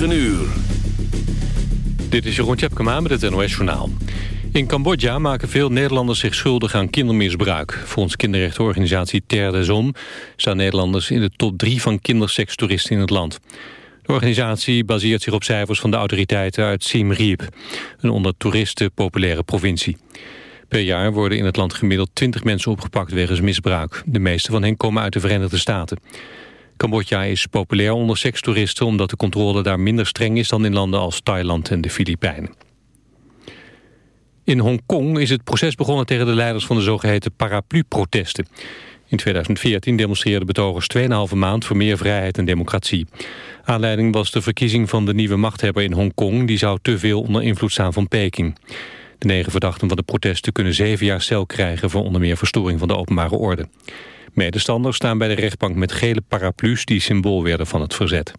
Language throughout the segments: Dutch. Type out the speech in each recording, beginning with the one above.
9 uur. Dit is Jeroen Tjepkema met het NOS Journaal. In Cambodja maken veel Nederlanders zich schuldig aan kindermisbruik. Volgens kinderrechtenorganisatie Terre des Hommes... staan Nederlanders in de top 3 van kindersekstoeristen in het land. De organisatie baseert zich op cijfers van de autoriteiten uit Siem Reap... een onder toeristen populaire provincie. Per jaar worden in het land gemiddeld 20 mensen opgepakt wegens misbruik. De meeste van hen komen uit de Verenigde Staten. Cambodja is populair onder sekstoeristen... omdat de controle daar minder streng is dan in landen als Thailand en de Filipijnen. In Hongkong is het proces begonnen tegen de leiders van de zogeheten paraplu-protesten. In 2014 demonstreerden betogers 2,5 maand voor meer vrijheid en democratie. Aanleiding was de verkiezing van de nieuwe machthebber in Hongkong... die zou te veel onder invloed staan van Peking. De negen verdachten van de protesten kunnen zeven jaar cel krijgen... voor onder meer verstoring van de openbare orde. Medestanders staan bij de rechtbank met gele paraplu's... die symbool werden van het verzet.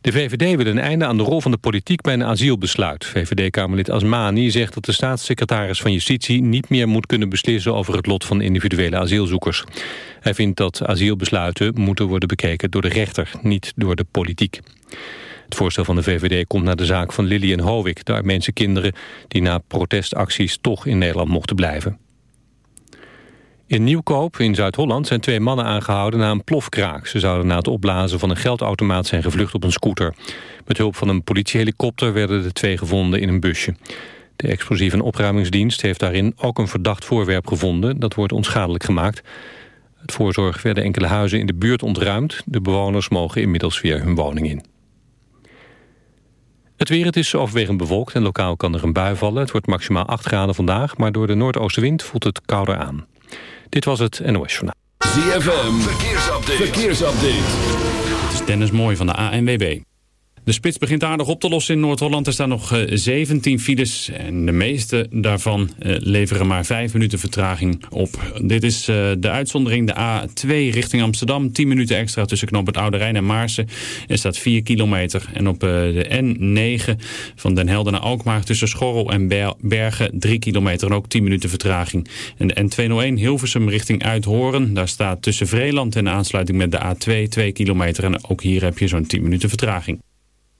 De VVD wil een einde aan de rol van de politiek bij een asielbesluit. VVD-Kamerlid Asmani zegt dat de staatssecretaris van Justitie... niet meer moet kunnen beslissen over het lot van individuele asielzoekers. Hij vindt dat asielbesluiten moeten worden bekeken door de rechter, niet door de politiek. Het voorstel van de VVD komt naar de zaak van Lily en Hovik... de Armeense kinderen die na protestacties toch in Nederland mochten blijven. In Nieuwkoop in Zuid-Holland zijn twee mannen aangehouden na een plofkraak. Ze zouden na het opblazen van een geldautomaat zijn gevlucht op een scooter. Met hulp van een politiehelikopter werden de twee gevonden in een busje. De explosieve en opruimingsdienst heeft daarin ook een verdacht voorwerp gevonden. Dat wordt onschadelijk gemaakt. Het voorzorg werden enkele huizen in de buurt ontruimd. De bewoners mogen inmiddels weer hun woning in. Het weer, het is overwegend bewolkt en lokaal kan er een bui vallen. Het wordt maximaal 8 graden vandaag, maar door de noordoostenwind voelt het kouder aan. Dit was het NOS Journaal. ZFM, verkeersupdate. verkeersupdate. Het is Dennis Mooi van de ANWB. De spits begint aardig op te lossen in Noord-Holland. Er staan nog 17 eh, files en de meeste daarvan eh, leveren maar 5 minuten vertraging op. Dit is eh, de uitzondering. De A2 richting Amsterdam. 10 minuten extra tussen Knoop het Oude en Maarsen. Er staat 4 kilometer. En op de N9 van Den Helder naar Alkmaar tussen Schorrel en Bergen 3 kilometer en ook 10 minuten vertraging. En de N201 Hilversum richting Uithoren. Daar staat tussen Vreeland en de aansluiting met de A2 2 kilometer. En ook hier heb je zo'n 10 minuten vertraging.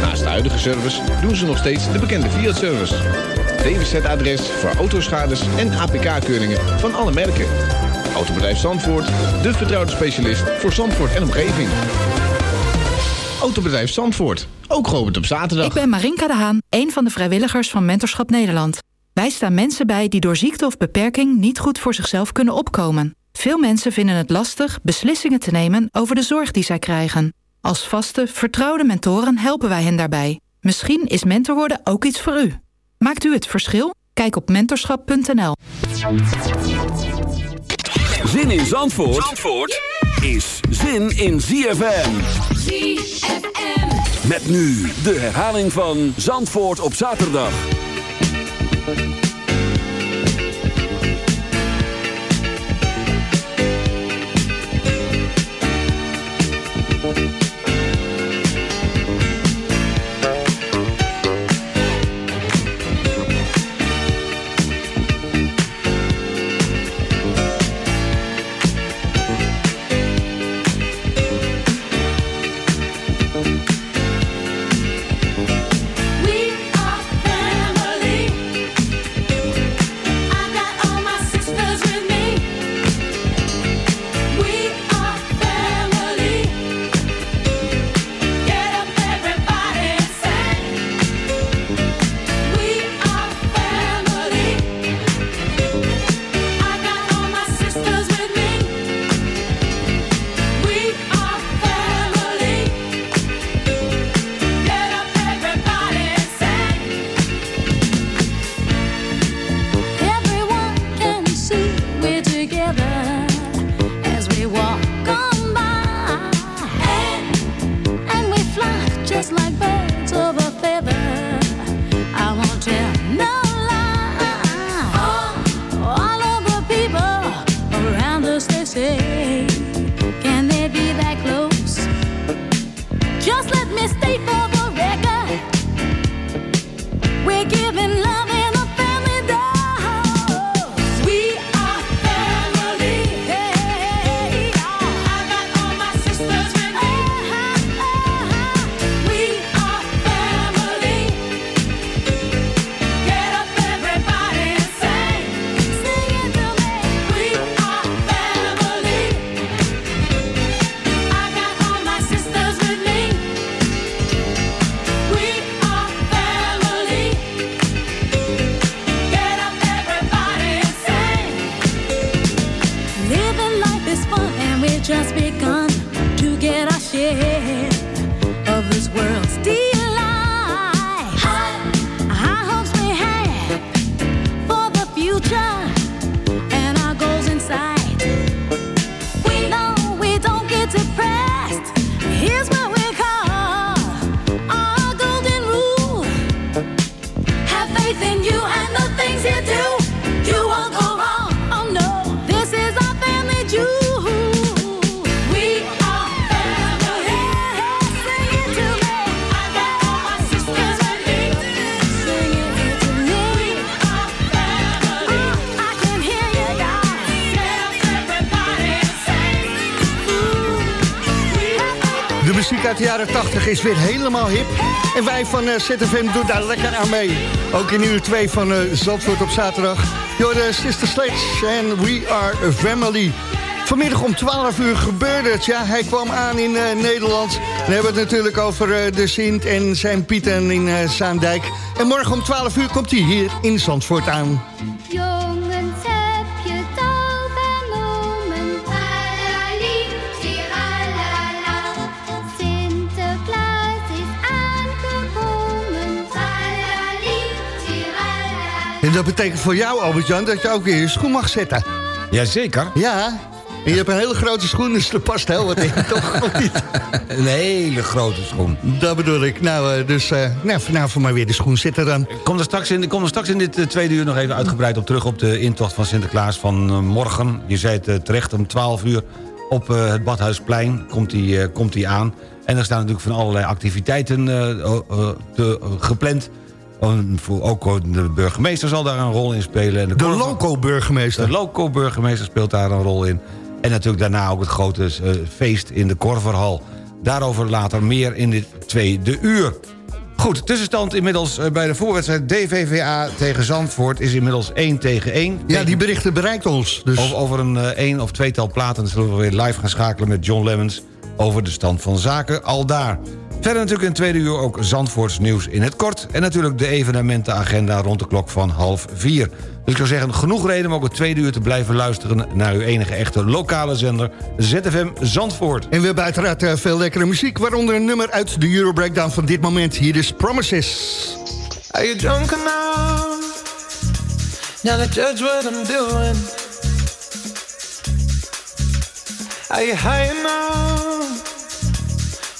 Naast de huidige service doen ze nog steeds de bekende Fiat-service. DWZ-adres voor autoschades en APK-keuringen van alle merken. Autobedrijf Zandvoort, de vertrouwde specialist voor Zandvoort en omgeving. Autobedrijf Zandvoort, ook geopend op zaterdag. Ik ben Marinka de Haan, een van de vrijwilligers van Mentorschap Nederland. Wij staan mensen bij die door ziekte of beperking niet goed voor zichzelf kunnen opkomen. Veel mensen vinden het lastig beslissingen te nemen over de zorg die zij krijgen. Als vaste, vertrouwde mentoren helpen wij hen daarbij. Misschien is mentor worden ook iets voor u. Maakt u het verschil? Kijk op mentorschap.nl. Zin in Zandvoort, Zandvoort is zin in ZFM. ZFM. Met nu de herhaling van Zandvoort op zaterdag. De muziek uit de jaren 80 is weer helemaal hip. En wij van uh, ZFM doen daar lekker aan mee. Ook in uur 2 van uh, Zandvoort op zaterdag. Jorde Sister Sledge en We Are a Family. Vanmiddag om 12 uur gebeurde het. Ja, hij kwam aan in uh, Nederland. We hebben het natuurlijk over de Sint en zijn Pieten in Zaandijk. En morgen om 12 uur komt hij hier in Zandvoort aan. Dat betekent voor jou, Albert-Jan, dat je ook weer je schoen mag zetten. Jazeker. Ja, en je hebt een hele grote schoen, dus er past heel wat in, toch? niet? Een hele grote schoen. Dat bedoel ik. Nou, uh, dus uh, nou, vanavond maar weer de schoen zitten dan. Ik kom er straks in, kom er straks in dit uh, tweede uur nog even uitgebreid op terug... op de intocht van Sinterklaas van morgen. Je zei het terecht, om 12 uur op het Badhuisplein komt hij komt aan. En er staan natuurlijk van allerlei activiteiten te, gepland... Ook de burgemeester zal daar een rol in spelen. En de, de loco-burgemeester. De loco-burgemeester speelt daar een rol in. En natuurlijk daarna ook het grote uh, feest in de Korverhal. Daarover later meer in dit tweede uur. Goed, tussenstand inmiddels uh, bij de voorwedstrijd DVVA tegen Zandvoort... is inmiddels 1 tegen 1. Ja, die berichten bereikt ons. Dus. Over, over een uh, één of tweetal platen zullen we weer live gaan schakelen met John Lemmens... over de stand van zaken al daar. Verder natuurlijk in het tweede uur ook Zandvoorts nieuws in het kort... en natuurlijk de evenementenagenda rond de klok van half vier. Dus ik zou zeggen, genoeg reden om ook het tweede uur te blijven luisteren... naar uw enige echte lokale zender, ZFM Zandvoort. En we hebben uiteraard uh, veel lekkere muziek... waaronder een nummer uit de Euro Breakdown van dit moment. Hier is Promises. Are you drunk enough? Now to judge what I'm doing Are you high enough?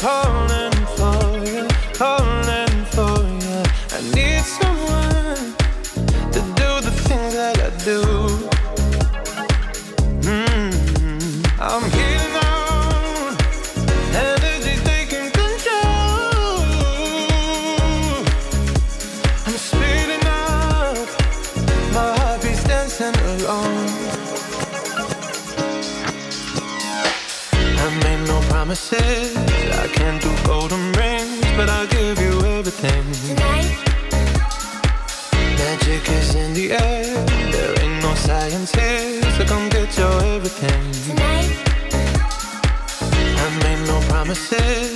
come. Tonight. I made no promises.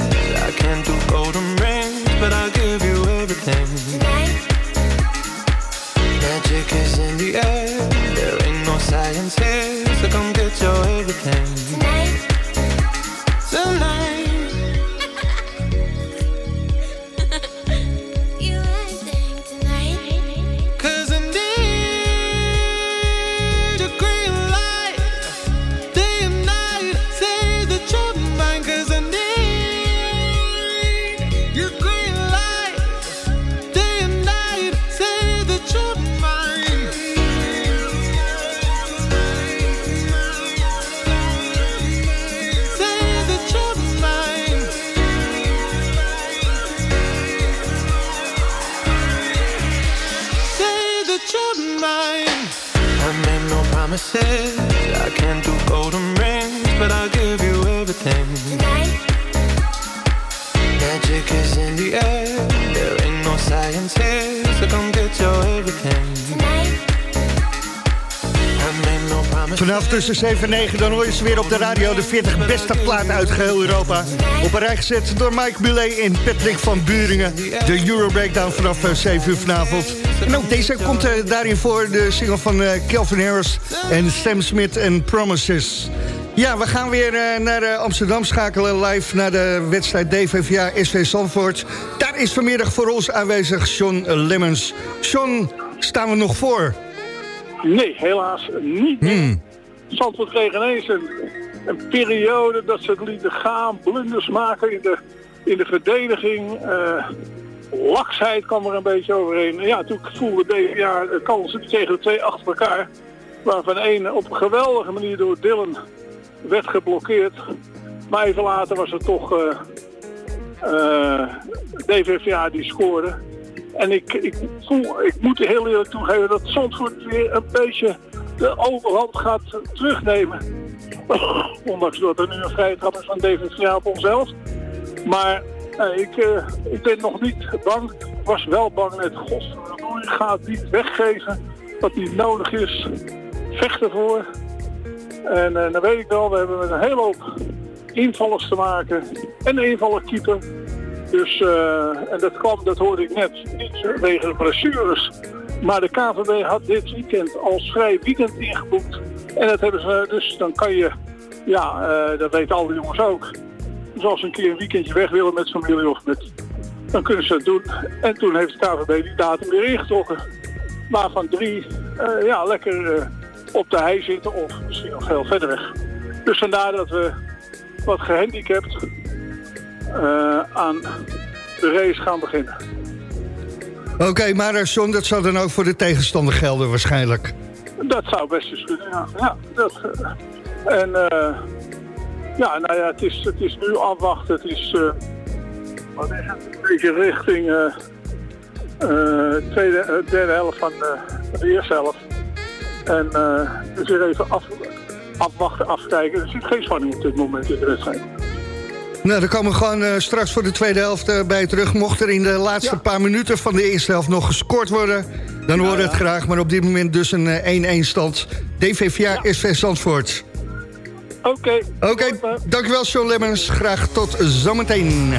Tussen 7 en 9 dan hoor je ze weer op de radio... de 40 beste platen uit geheel Europa. Op een rij gezet door Mike Bulet en Patrick van Buringen. De Euro Breakdown vanaf 7 eh, uur vanavond. En ook deze komt uh, daarin voor, de single van Kelvin Harris... en Sam Smith en Promises. Ja, we gaan weer naar Amsterdam schakelen live... naar de wedstrijd DVVA SV Zandvoort. Daar is vanmiddag voor ons aanwezig Sean Lemmens. Sean, staan we nog voor? Nee, helaas niet. Hmm. Zandvoort kreeg ineens een, een, periode dat ze het lieten gaan, blunders maken in de, in de verdediging. Uh, laksheid kwam er een beetje overheen. Ja, toen voelde deze jaar kansen tegen de twee achter elkaar. Waarvan één op een geweldige manier door Dylan werd geblokkeerd. Maar even later was het toch uh, uh, DVVA die scoorde. En ik, ik, voel, ik moet heel eerlijk toegeven dat Zandvoort weer een beetje de overhand gaat terugnemen. Ondanks dat er nu een vrije trap is van David op onszelf. Maar eh, ik, uh, ik ben nog niet bang. Was wel bang net. Godverdomme, gaat niet weggeven wat niet nodig is. Vechten voor. En uh, dan weet ik wel, we hebben met een hele hoop invallers te maken. En een invaller keeper. Dus, en dat kwam, dat hoorde ik net, niet wegen de blessures. Maar de KVB had dit weekend als vrij weekend ingebouwd En dat hebben ze, dus dan kan je, ja, uh, dat weten alle jongens ook. Dus als ze een keer een weekendje weg willen met familie of met, dan kunnen ze dat doen. En toen heeft de KVB die datum weer ingetrokken. Waarvan drie, uh, ja, lekker op de hei zitten of misschien nog veel verder weg. Dus vandaar dat we wat gehandicapt aan de race gaan beginnen. Oké, maar uh, John, dat zou dan ook voor de tegenstander gelden waarschijnlijk? Dat zou best eens kunnen, ja. ja uh, en ja, nou ja, het is, het is nu afwachten. Het is, wat is het, een beetje richting tweede, derde helft van de eerste helft. En dus weer even af, afwachten, afkijken. Er zit geen spanning op dit moment in de wedstrijd. Nou, dan komen we gewoon uh, straks voor de tweede helft uh, bij terug. Mocht er in de laatste ja. paar minuten van de eerste helft nog gescoord worden... dan ja, het graag. Maar op dit moment dus een 1-1 uh, stand. DVVA. SV Zandvoort. Oké. Okay. Oké, okay. dankjewel Sean Lemmens. Graag tot zometeen.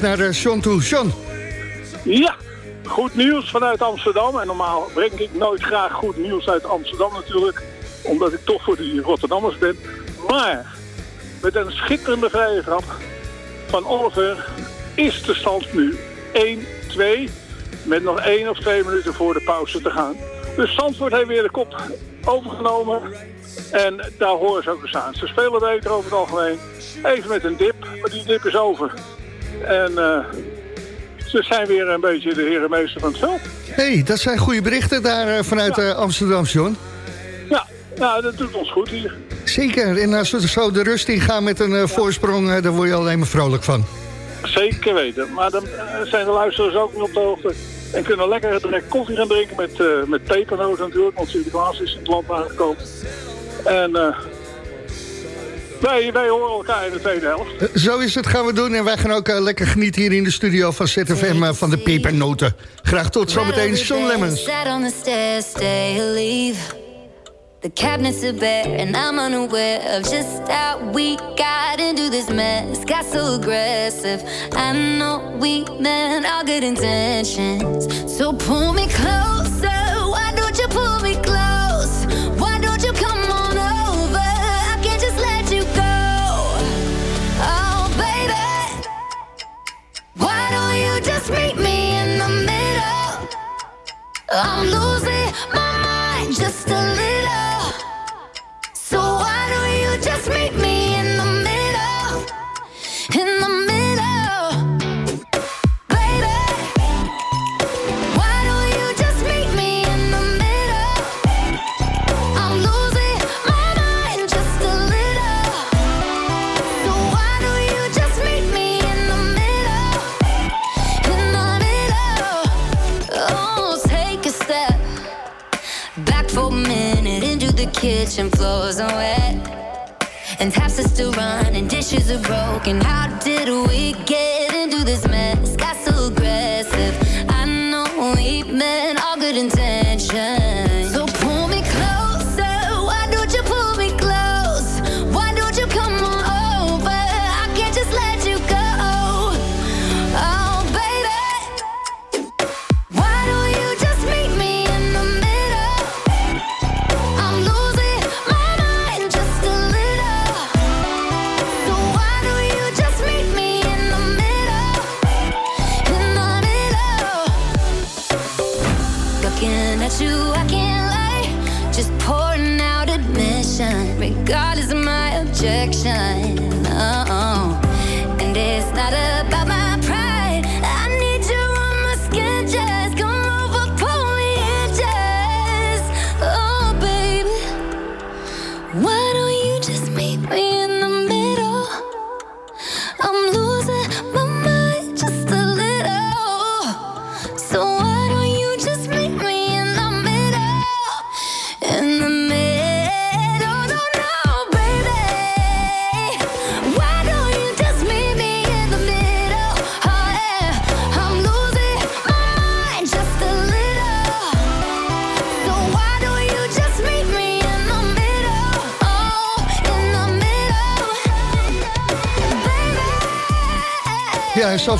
Naar uh, Sean toe. Sean. Ja, goed nieuws vanuit Amsterdam. En normaal breng ik nooit graag goed nieuws uit Amsterdam natuurlijk. Omdat ik toch voor die Rotterdammers ben. Maar met een schitterende vrije grap van Oliver is de stand nu 1-2. Met nog één of twee minuten voor de pauze te gaan. Dus Zandvoort heeft weer de kop overgenomen. En daar horen ze ook eens aan. Ze spelen beter over het algemeen. Even met een dip, maar die dip is over. En uh, ze zijn weer een beetje de herenmeester van het veld. hey, dat zijn goede berichten daar uh, vanuit ja. uh, Amsterdam, John. Ja, nou, dat doet ons goed hier. Zeker, en als we zo de rust ingaan met een voorsprong, daar word je alleen maar vrolijk van. Zeker weten, maar dan zijn de luisteraars ook niet op de hoogte. En kunnen lekker direct koffie gaan drinken met, uh, met pepernoten natuurlijk, want Sinterklaas is in het land aangekomen. En uh, wij, wij horen elkaar in de tweede helft. Uh, zo is het, gaan we doen. En wij gaan ook lekker genieten hier in de studio van ZFM van de pepernoten. Graag tot zometeen, Sean Lemmens. The cabinets are bare, and I'm unaware of just how we got into this mess. Got so aggressive. I know we meant all good intentions. So pull me closer. Why don't you pull me close? I'm losing my mind just kitchen floors are wet. And taps are still running dishes are broken. How did we get into this mess? Got so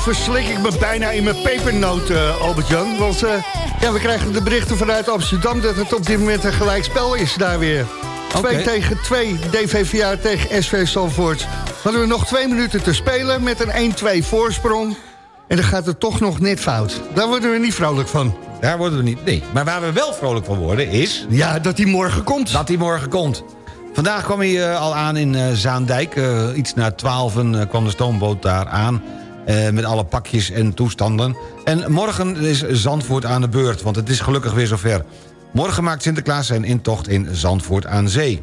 verslik ik me bijna in mijn pepernoot, uh, Albert-Jan. Want uh, ja, we krijgen de berichten vanuit Amsterdam... dat het op dit moment een gelijkspel is daar weer. 2 Oké. tegen 2, DVVA tegen SV Salvoort. Hadden we nog twee minuten te spelen met een 1-2 voorsprong. En dan gaat het toch nog net fout. Daar worden we niet vrolijk van. Daar worden we niet... Nee, maar waar we wel vrolijk van worden is... Ja, dat hij morgen komt. Dat hij morgen komt. Vandaag kwam hij eh, al aan in eh, Zaandijk. Eh, iets na twaalfen kwam de stoomboot daar aan. Eh, met alle pakjes en toestanden. En morgen is Zandvoort aan de beurt, want het is gelukkig weer zover. Morgen maakt Sinterklaas zijn intocht in Zandvoort aan Zee.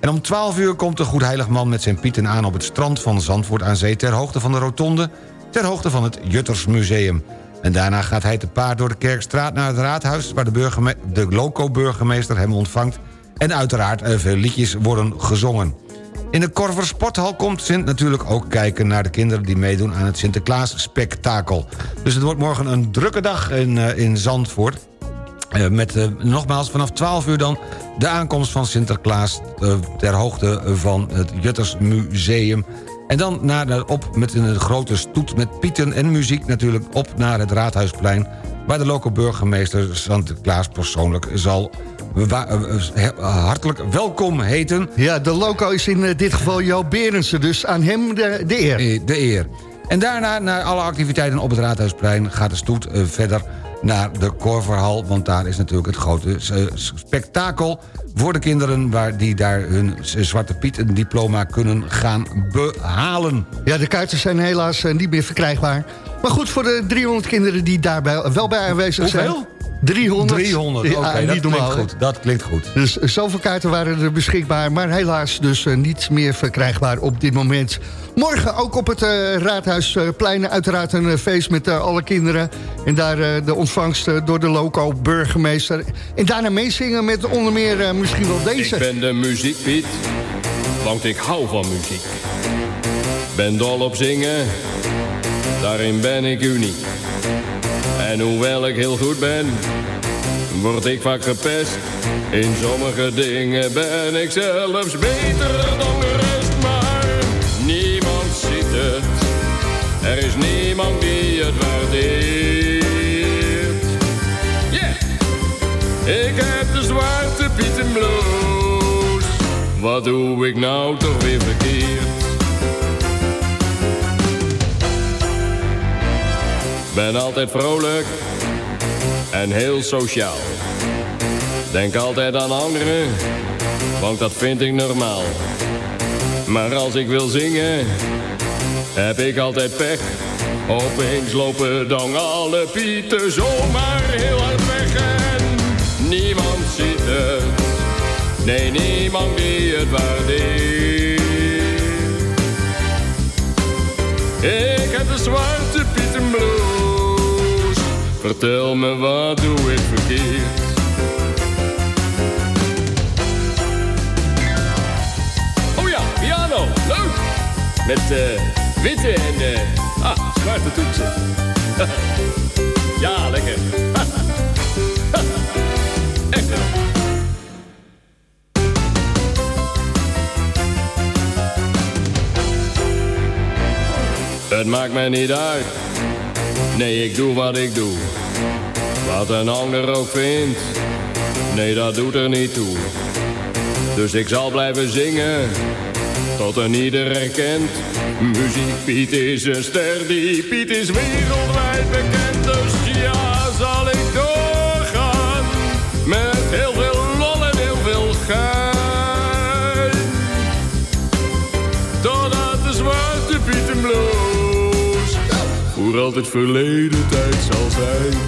En om 12 uur komt de Goedheiligman met zijn pieten aan... op het strand van Zandvoort aan Zee... ter hoogte van de rotonde, ter hoogte van het Juttersmuseum. En daarna gaat hij te paard door de Kerkstraat naar het raadhuis... waar de, de loco-burgemeester hem ontvangt... en uiteraard eh, veel liedjes worden gezongen. In de Korver Sporthal komt Sint natuurlijk ook kijken... naar de kinderen die meedoen aan het Sinterklaas-spektakel. Dus het wordt morgen een drukke dag in, eh, in Zandvoort... Eh, met eh, nogmaals vanaf 12 uur dan de aankomst van Sinterklaas... ter hoogte van het Juttersmuseum. En dan naar op met een grote stoet met pieten en muziek natuurlijk op naar het Raadhuisplein... waar de lokale burgemeester Sint-Klaas persoonlijk zal hartelijk welkom heten. Ja, de loco is in eh, dit geval Jo Berensen, dus aan hem de, de eer. Eh, De eer. En daarna, naar alle activiteiten op het Raadhuisplein... gaat de stoet eh, verder naar de Korverhal... want daar is natuurlijk het grote eh, spektakel voor de kinderen... waar die daar hun Zwarte Piet diploma kunnen gaan behalen. Ja, de kaarten zijn helaas eh, niet meer verkrijgbaar. Maar goed, voor de 300 kinderen die daarbij wel bij aanwezig zijn. Hoeveel? 300. 300, Ja, oké, dat niet klinkt goed. Dat klinkt goed. Dus zoveel kaarten waren er beschikbaar, maar helaas dus eh, niet meer verkrijgbaar op dit moment. Morgen ook op het eh, Raadhuisplein uiteraard een eh, feest met eh, alle kinderen. En daar eh, de ontvangst eh, door de loco burgemeester. En daarna meezingen met onder meer eh, misschien wel deze. Ik ben de muziekpiet, want ik hou van muziek. Ben dol op zingen, daarin ben ik uniek. En hoewel ik heel goed ben, word ik vaak gepest. In sommige dingen ben ik zelfs beter dan de rest. Maar niemand ziet het, er is niemand die het waardeert. Yeah! Ik heb de zwarte Pieten blues. Wat doe ik nou toch weer verkeerd? Ben altijd vrolijk en heel sociaal. Denk altijd aan anderen, want dat vind ik normaal. Maar als ik wil zingen, heb ik altijd pech. Opeens lopen dan alle pieten zomaar heel hard weg en niemand ziet het. Nee, niemand die het waardeert. Ik heb de blues. Vertel me wat doe ik verkeerd? Oh ja, piano, leuk. Met eh, witte en eh, ah, zwarte toetsen. ja, lekker. Echt. Het maakt mij niet uit. Nee, ik doe wat ik doe. Wat een ander ook vindt. Nee, dat doet er niet toe. Dus ik zal blijven zingen. Tot een ieder herkent. Muziek Piet is een ster. Die Piet is wereldwijd bekend. Dus zal altijd verleden tijd zal zijn.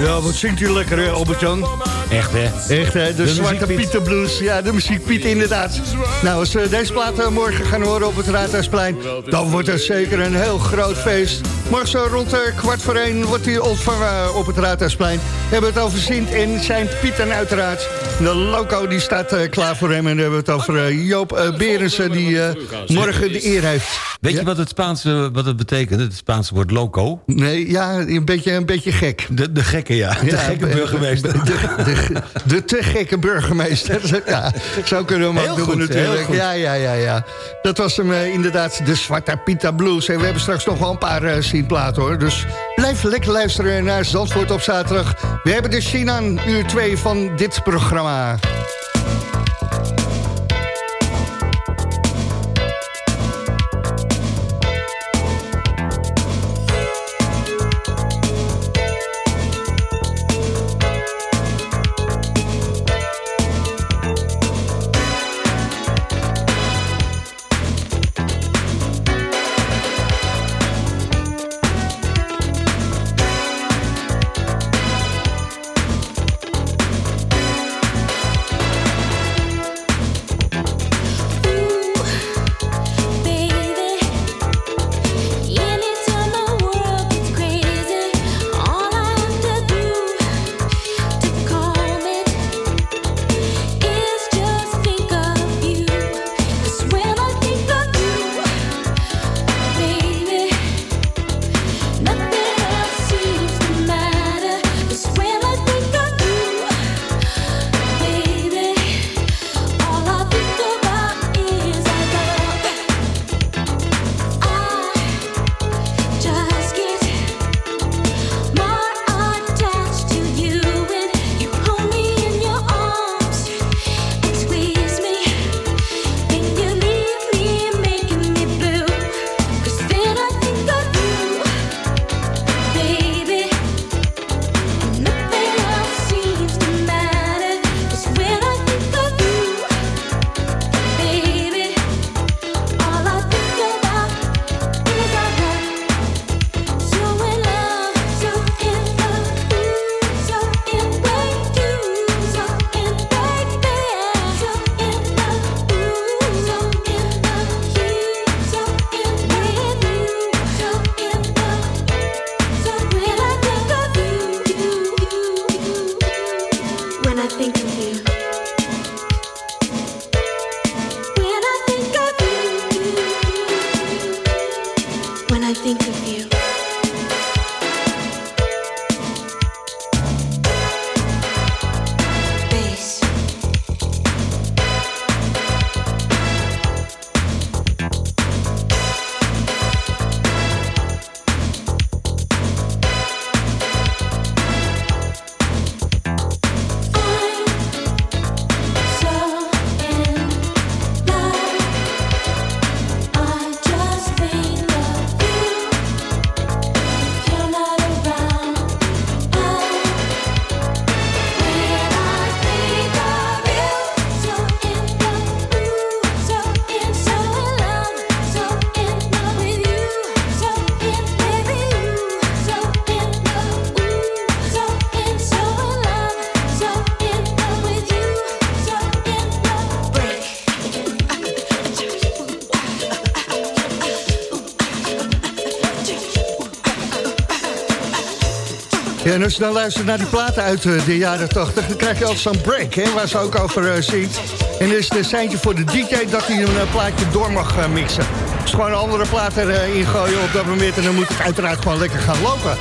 Ja, wat zingt u lekker, hè, Albert-Jan? Echt, hè? Echt, hè? De, De Zwarte. Pieter Blues. Ja, de muziekpiet, inderdaad. Nou, als we deze platen morgen gaan horen op het Raadhuisplein... dan wordt het zeker een heel groot feest. Morgen zo rond eh, kwart voor één wordt hij ontvangen op het Raadhuisplein. We hebben het over Sint en zijn Pieten uiteraard. De loco die staat eh, klaar voor hem. En dan hebben we het over eh, Joop eh, Berensen... die eh, morgen de eer heeft. Weet je wat het, Spaanse, wat het betekent, het Spaanse woord loco? Nee, ja, een beetje, een beetje gek. De, de gekke, ja. De Ja, gekke burgemeester. De, de, de te gekke burgemeester. Ja, zo kunnen we hem ook doen goed, natuurlijk. Ja, ja, ja, ja. Dat was hem eh, inderdaad, de Zwarte Pita Blues. En we hebben straks nog wel een paar uh, zien platen hoor. Dus blijf lekker luisteren naar Zandvoort op zaterdag. We hebben de Sinan, uur 2 van dit programma. Ja, en als je dan luistert naar die platen uit eh, de jaren 80... dan krijg je altijd zo'n break, hè, waar ze ook over uh, zingt. En is een seintje voor de DJ dat hij een uh, plaatje door mag mixen. Dus gewoon een andere plaat erin gooien op dat moment... en dan moet het uiteraard gewoon lekker gaan lopen.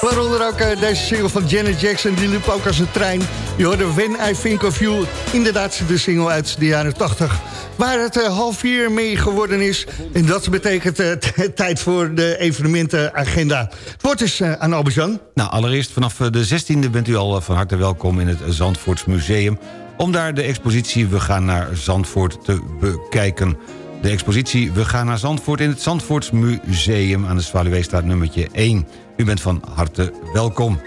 Waaronder ook deze single van Janet Jackson, die liep ook als een trein. Je hoorde When I Think of You, inderdaad de single uit de jaren 80. Waar het uh, half vier mee geworden is. En dat betekent uh, tijd voor de evenementenagenda. Het wordt dus uh, aan Albert-Jan. Nou, allereerst vanaf de 16e bent u al van harte welkom in het Zandvoorts Museum... om daar de expositie We gaan naar Zandvoort te bekijken. De expositie We gaan naar Zandvoort in het Zandvoorts Museum... aan de Zwaluweestraat nummertje 1. U bent van harte welkom.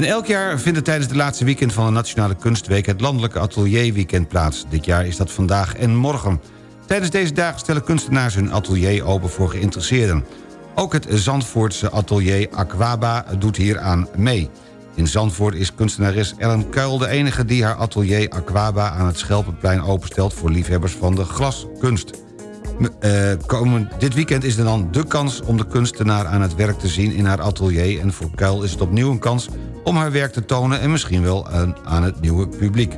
En elk jaar vindt tijdens de laatste weekend van de Nationale Kunstweek... het Landelijke Atelierweekend plaats. Dit jaar is dat vandaag en morgen. Tijdens deze dagen stellen kunstenaars hun atelier open voor geïnteresseerden. Ook het Zandvoortse atelier Aquaba doet hier aan mee. In Zandvoort is kunstenares Ellen Kuil de enige die haar atelier Aquaba... aan het Schelpenplein openstelt voor liefhebbers van de glaskunst. Uh, dit weekend is er dan de kans om de kunstenaar aan het werk te zien in haar atelier... en voor Kuil is het opnieuw een kans om haar werk te tonen... en misschien wel aan, het nieuwe publiek.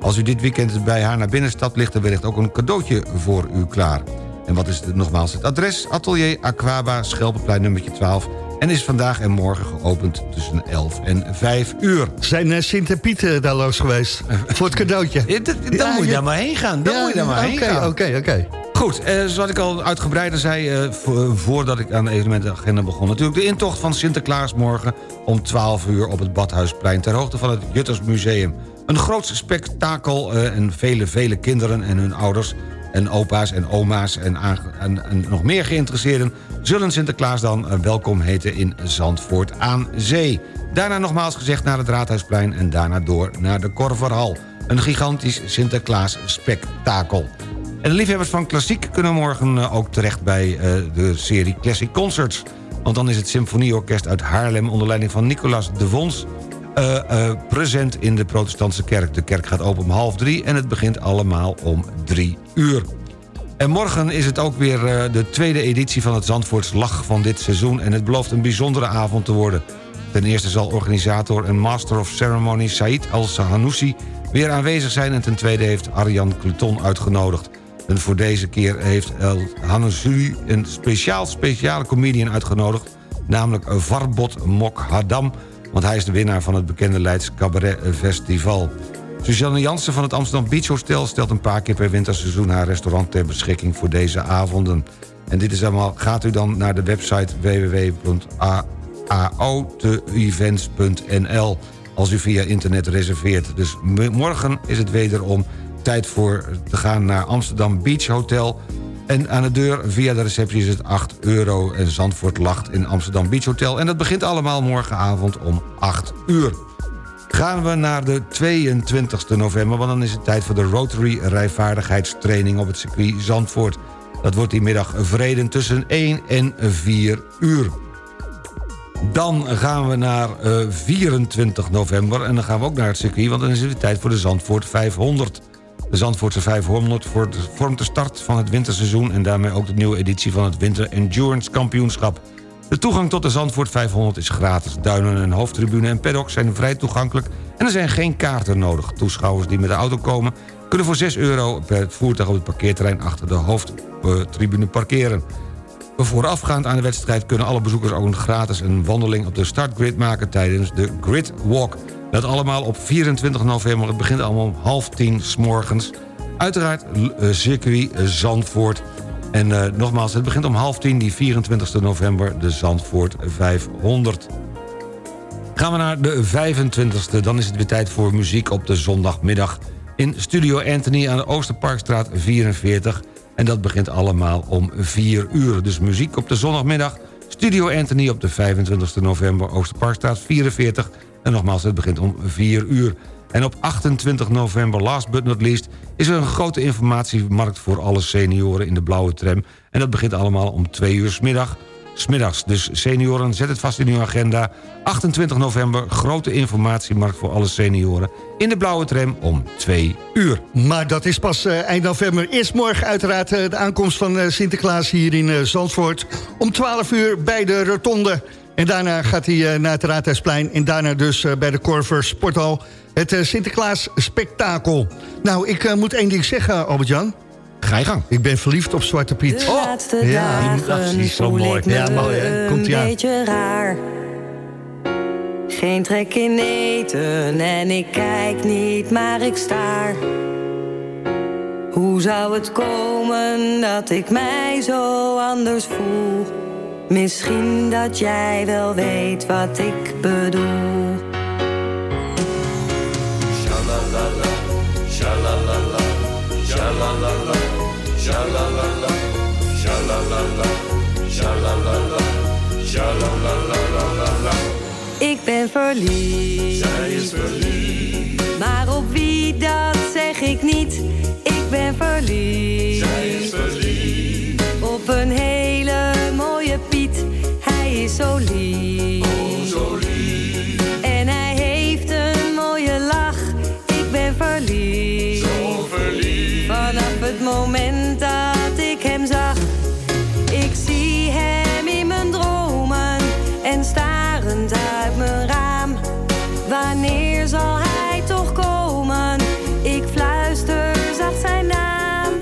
Als u dit weekend bij haar naar binnen stapt... ligt er wellicht ook een cadeautje voor u klaar. En wat is het, nogmaals het adres? Atelier Aquaba, Schelpenplein nummertje 12... en is vandaag en morgen geopend tussen 11 en 5 uur. Zijn uh, Sint en Piet uh, daar los geweest? voor het cadeautje? Ja, dan ja, moet je daar maar heen gaan. Dan moet je daar maar heen gaan. Oké, oké. Goed, eh, zoals ik al uitgebreider zei eh, vo voordat ik aan de evenementenagenda begon... natuurlijk de intocht van Sinterklaas morgen om 12 uur op het Badhuisplein... ter hoogte van het Juttersmuseum. Een groot spektakel uh, en vele, vele kinderen en hun ouders... en opa's en oma's en, en, nog meer geïnteresseerden... zullen Sinterklaas dan welkom heten in Zandvoort aan Zee. Daarna nogmaals gezegd naar het Raadhuisplein... en daarna door naar de Korverhal. Een gigantisch Sinterklaas spektakel. En de liefhebbers van klassiek kunnen morgen ook terecht bij uh, de serie Classic Concerts. Want dan is het Symfonieorkest uit Haarlem onder leiding van Nicolas de Vons... Uh, uh, present in de protestantse kerk. De kerk gaat open om half drie en het begint allemaal om drie uur. En morgen is het ook weer de tweede editie van het Zandvoorts Lach van dit seizoen... en het belooft een bijzondere avond te worden. Ten eerste zal organisator en master of ceremony Said Al-Sahanoussi... weer aanwezig zijn en ten tweede heeft Arjan Cluton uitgenodigd. En voor deze keer heeft El Hannesui een speciaal speciale comedian uitgenodigd... namelijk Varbot Mokhadam, want hij is de winnaar van het bekende Leids Cabaret Festival. Suzanne Jansen van het Amsterdam Beach Hotel stelt een paar keer per winterseizoen haar restaurant ter beschikking voor deze avonden. En dit is allemaal, gaat u dan naar de website www.aoteevents.nl als u via internet reserveert. Dus morgen is het wederom tijd voor te gaan naar Amsterdam Beach Hotel. En aan de deur via de receptie is het 8 euro. En Zandvoort lacht in Amsterdam Beach Hotel. En dat begint allemaal morgenavond om 8 uur. Gaan we naar de 22 november, want dan is het tijd voor de Rotary rijvaardigheidstraining op het circuit Zandvoort. Dat wordt die middag vreden tussen 1 en 4 uur. Dan gaan we naar uh, 24 november en dan gaan we ook naar het circuit... want dan is het tijd voor de Zandvoort 500. De Zandvoortse 500 vormt de start van het winterseizoen... en daarmee ook de nieuwe editie van het Winter Endurance Kampioenschap. De toegang tot de Zandvoort 500 is gratis. Duinen en hoofdtribune en paddock zijn vrij toegankelijk... en er zijn geen kaarten nodig. Toeschouwers die met de auto komen... kunnen voor 6 euro per voertuig op het parkeerterrein... achter de hoofdtribune parkeren. Voorafgaand aan de wedstrijd kunnen alle bezoekers ook gratis een wandeling op de startgrid maken tijdens de Grid Walk. Dat allemaal op 24 november. Het begint allemaal om half tien s morgens. Uiteraard eh, circuit Zandvoort. En eh, nogmaals, het begint om half tien, die 24 november, de Zandvoort 500. Gaan we naar de 25e, dan is het weer tijd voor muziek op de zondagmiddag... in Studio Anthony aan de Oosterparkstraat 44... en dat begint allemaal om 4 uur. Dus muziek op de zondagmiddag, Studio Anthony op de 25 november... Oosterparkstraat 44 en nogmaals, het begint om 4 uur. En op 28 november, last but not least... is er een grote informatiemarkt voor alle senioren in de blauwe tram... en dat begint allemaal om 2 uur 's middag... Smiddags. Dus senioren, zet het vast in uw agenda. 28 november, grote informatiemarkt voor alle senioren... in de blauwe tram om 2 uur. Maar dat is pas eh, eind november. Eerst morgen uiteraard eh, de aankomst van eh, Sinterklaas hier in Zandvoort. Om 12 uur bij de Rotonde. En daarna gaat hij eh, naar het Raadhuisplein. En daarna dus eh, bij de Corver Sporthal. Het eh, Sinterklaas Spektakel. Nou, ik moet één ding zeggen, Albert-Jan. Ga je gang. Ik ben verliefd op Zwarte Piet. De laatste ja, dagen die is zo mooi. Ja, mooi hè. Komt een beetje raar. Geen trek in eten en ik kijk niet, maar ik staar. Hoe zou het komen dat ik mij zo anders voel? Misschien dat jij wel weet wat ik bedoel. Shalalala, shalalala, shalalala, shalalala, shalalala, shalalala, shalalalala. Ik ben verliefd. Zij is verliefd. Maar op wie dat zeg ik niet. Ik ben verliefd. Zij is verliefd. Op een hele is zo lief. Oh, zo lief. En hij heeft een mooie lach. Ik ben verliefd. Zo verliefd. Vanaf het moment dat ik hem zag. Ik zie hem in mijn dromen. En starend uit mijn raam. Wanneer zal hij toch komen? Ik fluister zacht zijn naam.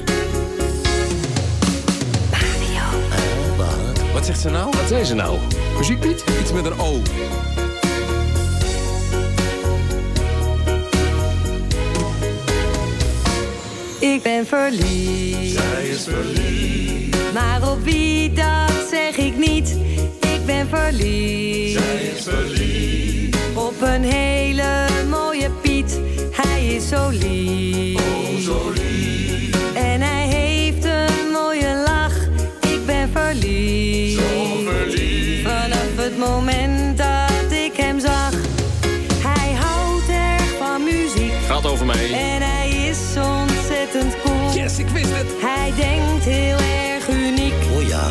Wat zegt ze nou? Wat zei ze nou? Muziekpiet? Iets met een O. Ik ben verliefd. Zij is verliefd. Maar op wie dat zeg ik niet. Ik ben verliefd. Zij is verliefd. Op een hele mooie Piet. Hij is zo lief. Oh, zo lief. En hij verliefd. Zo verliefd. Vanaf het moment dat ik hem zag. Hij houdt erg van muziek. Gaat over mij. En hij is ontzettend cool. Yes, ik wist het. Hij denkt heel erg uniek. Oh ja.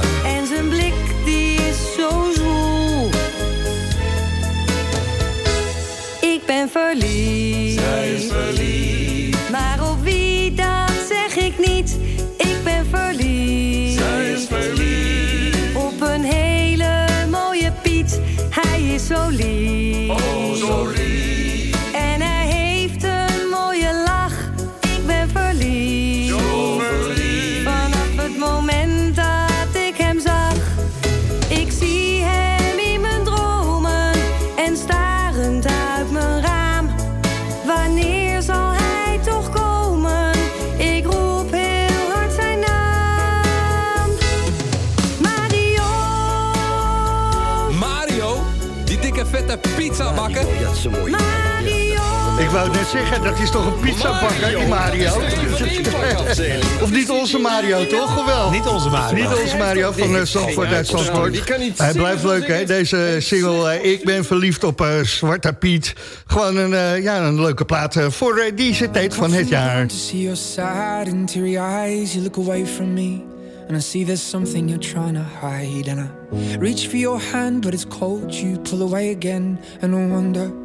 Zo lief. Wou net zeggen, dat is toch een pizzabakker, die Mario? of niet onze Mario, toch? Of wel? Niet onze Mario. Niet onze Mario van uh, Zandvoort uit Zandvoort. Die kan niet Hij blijft leuk, hè? Deze single, eh, Ik ben verliefd op eh, Zwarte Piet. Gewoon een, eh, ja, een leuke plaat voor deze tijd van het jaar. To see your sad and teary eyes, you look away from me. And I see there's something you're trying to hide. And I reach for your hand, but it's cold. You pull away again, and I wonder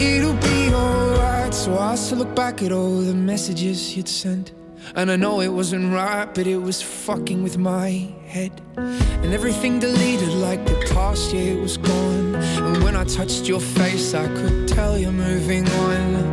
It'll be alright. So I still look back at all the messages you'd sent. And I know it wasn't right, but it was fucking with my head. And everything deleted like the past year was gone. And when I touched your face, I could tell you're moving on.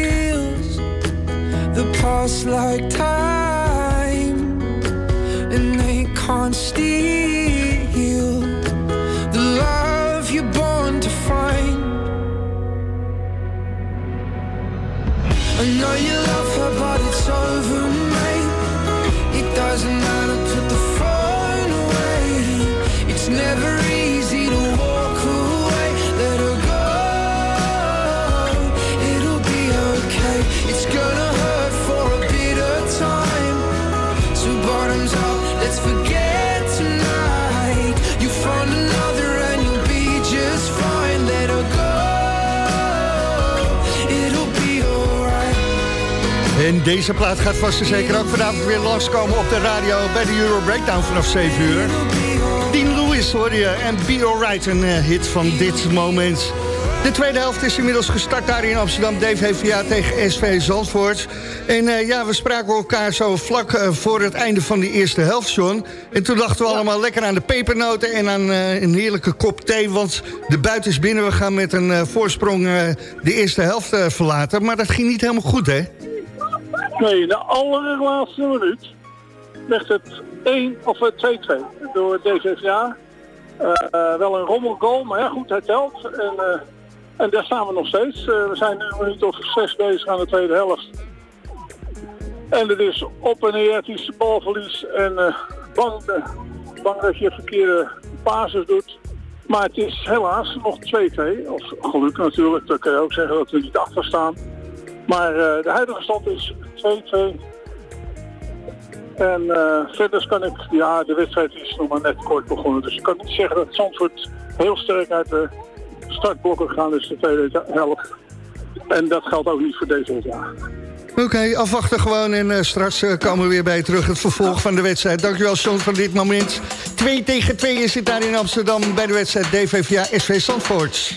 past like time, and they can't steal the love you're born to find. I know you love her, but it's over, mate. It doesn't matter, En deze plaat gaat vast en zeker ook vanavond weer langskomen op de radio bij de Euro Breakdown vanaf 7 uur. Dean Lewis hoor je en Be Alright, een eh, hit van dit moment. De tweede helft is inmiddels gestart daar in Amsterdam. Dave HVA tegen SV Zandvoort. En eh, ja, we spraken elkaar zo vlak eh, voor het einde van die eerste helft, John. En toen dachten we allemaal lekker aan de pepernoten en aan een heerlijke kop thee. Want de buiten is binnen. We gaan met een voorsprong de eerste helft verlaten. Maar dat ging niet helemaal goed, hè? Nee, in de allerlaatste minuut werd het 1 of eh, 2-2 door DVVA. Eh, eh, wel een rommelgoal, maar ja goed, hij telt. En, eh, en daar staan we nog steeds. Eh, we zijn nu een minuut of zes bezig aan de tweede helft. En het is op en neer, het balverlies en eh, bang, eh, dat je verkeerde basis doet. Maar het is helaas nog 2-2. Of geluk natuurlijk, dan kun je ook zeggen dat we niet achter staan. Maar eh, de huidige stand is 2-2. En eh, verder kan ik, ja, de wedstrijd is nog maar net kort begonnen. Dus ik kan niet zeggen dat Zandvoort heel sterk uit de startblokken gegaan is de tweede helft. En dat geldt ook niet voor deze jaar. Oké, afwachten gewoon en eh, straks eh, komen we weer bij terug. Het vervolg van de wedstrijd. Dankjewel, Sean, van dit moment. 2 tegen 2 is het daar in Amsterdam bij de wedstrijd DVVA SV Zandvoort.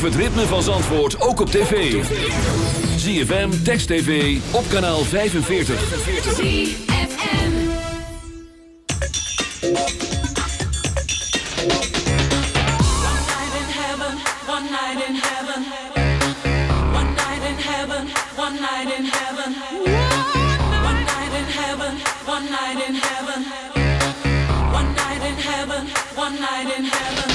Beleef het ritme van Zandvoort ook op tv. ZFM, Text TV, op kanaal 45. One night in heaven. One night in heaven. One night in heaven. One night in heaven. One night in heaven. One night in heaven. One night in heaven.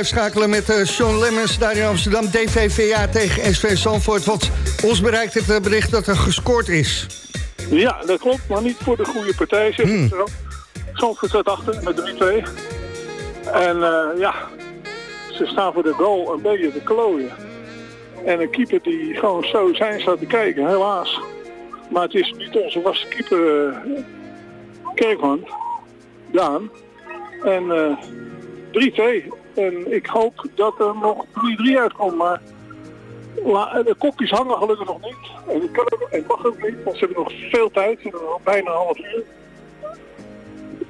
Live schakelen met eh, Sean Lemmens daar in Amsterdam. DVVA tegen SV Zandvoort. Want ons bereikt het eh, bericht dat er gescoord is. Ja, dat klopt, maar niet voor de goede partij, zeg ik zo. Zandvoort staat achter met 3-2. En eh, ja, ze staan voor de goal een beetje te klooien. En een keeper die gewoon zo zijn staat te kijken, helaas. Maar het is niet onze vaste keeper, Kerkman, Daan. En eh 3-2. En ik hoop dat er nog 3-3 uitkomt, maar la- de kopjes hangen gelukkig nog niet. En dat kan ook, en mag ook niet, want ze hebben nog veel tijd. Ze hebben nog bijna een half uur.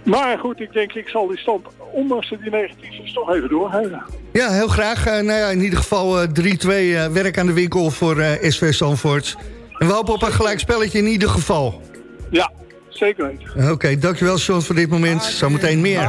Maar goed, ik denk ik zal die stand, ondanks die negatief is, toch even doorgeven. Ja, heel graag. Eh, nou ja, in ieder geval eh, 3-2 eh, werk aan de winkel voor eh, SV Zandvoort. En we hopen op een gelijk spelletje in ieder geval. Ja, zeker weten. Oké, dankjewel Sean voor dit moment. Zometeen meer.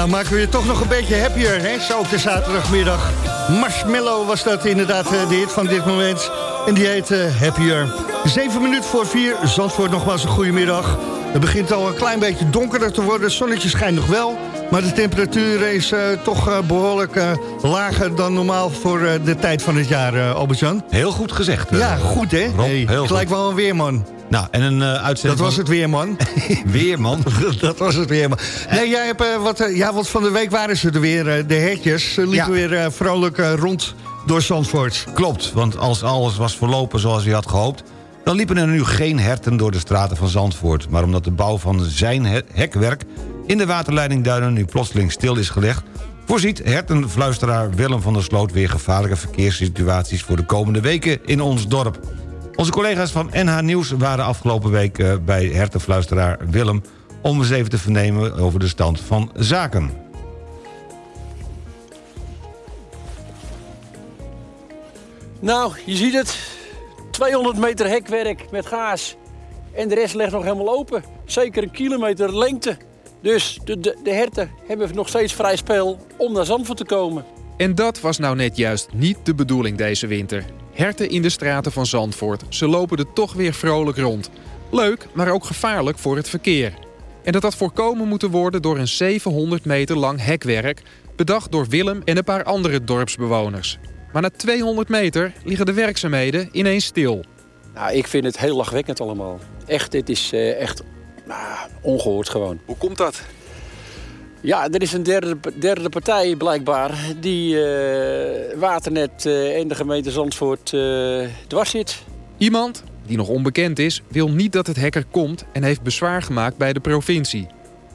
Nou, maken we je toch nog een beetje happier, hè? Zo op de zaterdagmiddag. Marshmallow was dat inderdaad eh, de hit van dit moment. En die heet eh, Happier. Zeven minuten voor vier. Zandvoort nogmaals een goede middag. Het begint al een klein beetje donkerder te worden. Het zonnetje schijnt nog wel. Maar de temperatuur is eh, toch eh, behoorlijk eh, lager dan normaal voor de tijd van het jaar, uh, Albert-Jan. Heel goed gezegd. Ja, goed hè? Rob, Hey, gelijk goed. wel een weerman. Nou, en een eh, uitzending Dat was het weerman. Weerman? dat was het weerman. Nee, jij hebt eh, wat... eh, ja, want van de week waren ze er weer. de hertjes Ze liepen Ja. weer vrolijk rond door Zandvoort. Klopt, want als alles was verlopen zoals hij had gehoopt... dan liepen er nu geen herten door de straten van Zandvoort. Maar omdat de bouw van zijn he- hekwerk in de waterleiding Duinen... nu plotseling stil is gelegd... voorziet hertenfluisteraar Willem van der Sloot... weer gevaarlijke verkeerssituaties voor de komende weken in ons dorp. Onze collega's van NH Nieuws waren afgelopen week eh, bij hertenfluisteraar Willem... om eens even te vernemen over de stand van zaken. Nou, je ziet het. 200 meter hekwerk met gaas. En de rest ligt nog helemaal open. Zeker een kilometer lengte. Dus de, de, de herten hebben nog steeds vrij spel om naar Zandvoort te komen. En dat was nou net juist niet de bedoeling deze winter. Herten in de straten van Zandvoort, ze lopen er toch weer vrolijk rond. Leuk, maar ook gevaarlijk voor het verkeer. En dat had voorkomen moeten worden door een 700 meter lang hekwerk... bedacht door Willem en een paar andere dorpsbewoners. Maar na 200 meter liggen de werkzaamheden ineens stil. Nou, ik vind het heel lachwekkend allemaal. Echt, dit is eh, echt nou, ongehoord gewoon. Hoe komt dat? Ja, er is een derde, derde partij blijkbaar die eh, Waternet eh, en de gemeente Zandvoort eh, dwars zit. Iemand, die nog onbekend is, wil niet dat het hek er komt... en heeft bezwaar gemaakt bij de provincie.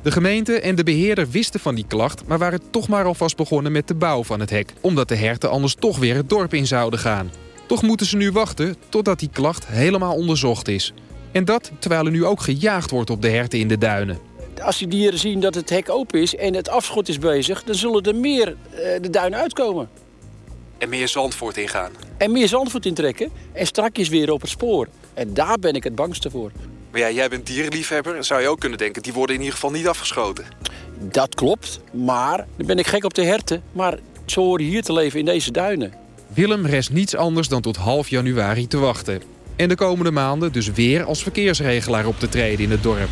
De gemeente en de beheerder wisten van die klacht... maar waren toch maar alvast begonnen met de bouw van het hek... omdat de herten anders toch weer het dorp in zouden gaan. Toch moeten ze nu wachten totdat die klacht helemaal onderzocht is. En dat terwijl er nu ook gejaagd wordt op de herten in de duinen. Als die dieren zien dat het hek open is en het afschot is bezig... dan zullen er meer eh, de duinen uitkomen. En meer Zandvoort ingaan. En meer Zandvoort intrekken en strakjes weer op het spoor. En daar ben ik het bangste voor. Maar ja, jij bent dierenliefhebber. zou je ook kunnen denken, die worden in ieder geval niet afgeschoten. Dat klopt, maar dan ben ik gek op de herten. Maar ze horen hier te leven in deze duinen. Willem rest niets anders dan tot half januari te wachten. En de komende maanden dus weer als verkeersregelaar op te treden in het dorp.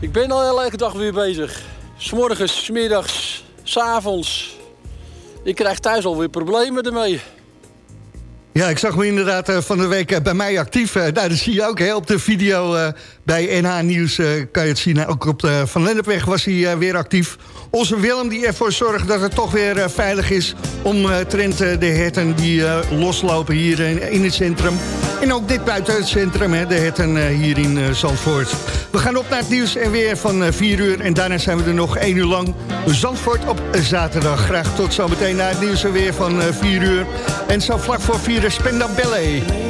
Ik ben al elke dag weer bezig. S'morgens, 's middags, 's avonds. ik krijg thuis alweer problemen ermee. Ja, ik zag me inderdaad eh, van de week eh, bij mij actief. Eh, Nou, dat zie je ook hè, op de video bij NH Nieuws. kan je het zien. Ook op de Van Lennepweg was hij weer actief. Onze Willem die ervoor zorgt dat het toch weer veilig is... om Trent de herten die loslopen hier in, het centrum. En ook dit buiten het centrum, hè, de herten hier in Zandvoort. We gaan op naar het nieuws en weer van eh, 4 uur. En daarna zijn we er nog 1 uur lang. Zandvoort op zaterdag. Graag tot zometeen naar het nieuws en weer van eh, 4 uur. En zo vlak voor 4 hier de Billy.